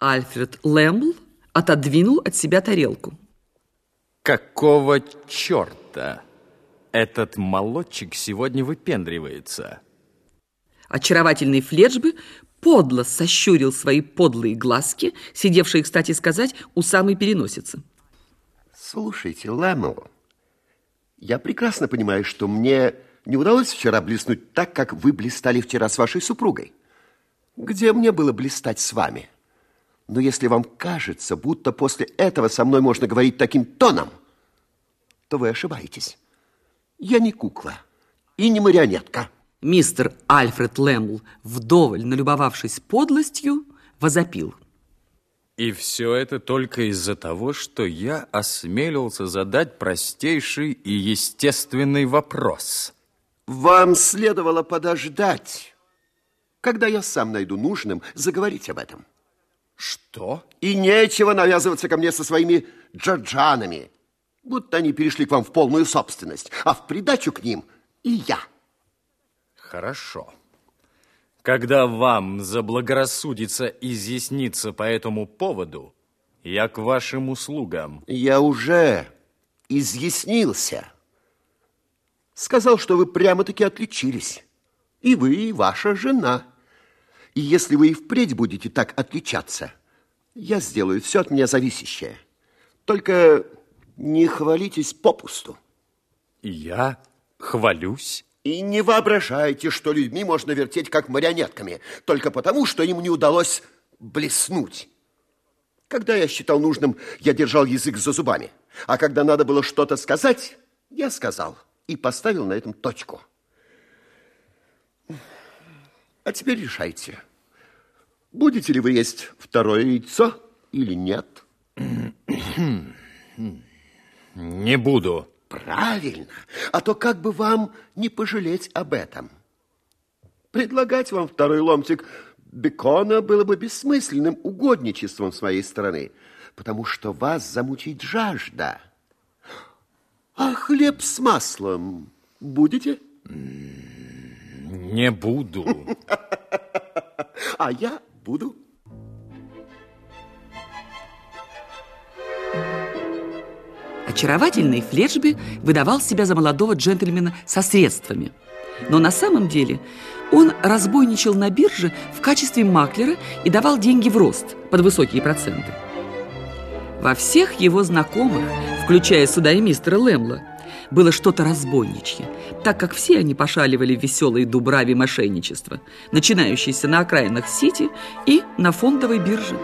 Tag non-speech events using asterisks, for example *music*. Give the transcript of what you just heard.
Альфред Лэмбл отодвинул от себя тарелку. Какого черта этот молодчик сегодня выпендривается? Очаровательный Фледжби подло сощурил свои подлые глазки, сидевшие, кстати сказать, у самой переносицы. Слушайте, Лэмбл, я прекрасно понимаю, что мне не удалось вчера блеснуть так, как вы блистали вчера с вашей супругой. Где мне было блистать с вами? Но если вам кажется, будто после этого со мной можно говорить таким тоном, то вы ошибаетесь. Я не кукла и не марионетка. Мистер Альфред Лэмбл, вдоволь налюбовавшись подлостью, возопил. И все это только из-за того, что я осмелился задать простейший и естественный вопрос – вам следовало подождать, когда я сам найду нужным заговорить об этом. Что? И нечего навязываться ко мне со своими джаджанами, будто они перешли к вам в полную собственность, а в придачу к ним и я. Хорошо. Когда вам заблагорассудится изъясниться по этому поводу, я к вашим услугам. Я уже изъяснился. Сказал, что вы прямо-таки отличились. И вы, и ваша жена. И если вы и впредь будете так отличаться, я сделаю все от меня зависящее. Только не хвалитесь попусту. Я хвалюсь? И не воображайте, что людьми можно вертеть как марионетками, только потому, что им не удалось блеснуть. Когда я считал нужным, я держал язык за зубами. А когда надо было что-то сказать, я сказал и поставил на этом точку. А теперь решайте, будете ли вы есть второе яйцо или нет? Не буду. Правильно. А то как бы вам не пожалеть об этом? Предлагать вам второй ломтик бекона было бы бессмысленным угодничеством с моей стороны, потому что вас замучить жажда – а хлеб с маслом будете? Не буду. *laughs* А я буду. Очаровательный Фледжби выдавал себя за молодого джентльмена со средствами. Но на самом деле он разбойничал на бирже в качестве маклера и давал деньги в рост под высокие проценты. Во всех его знакомых, включая сюда и мистера Лэмла, было что-то разбойничье, так как все они пошаливали в веселой дубраве мошенничества, начинающейся на окраинах Сити и на фондовой бирже.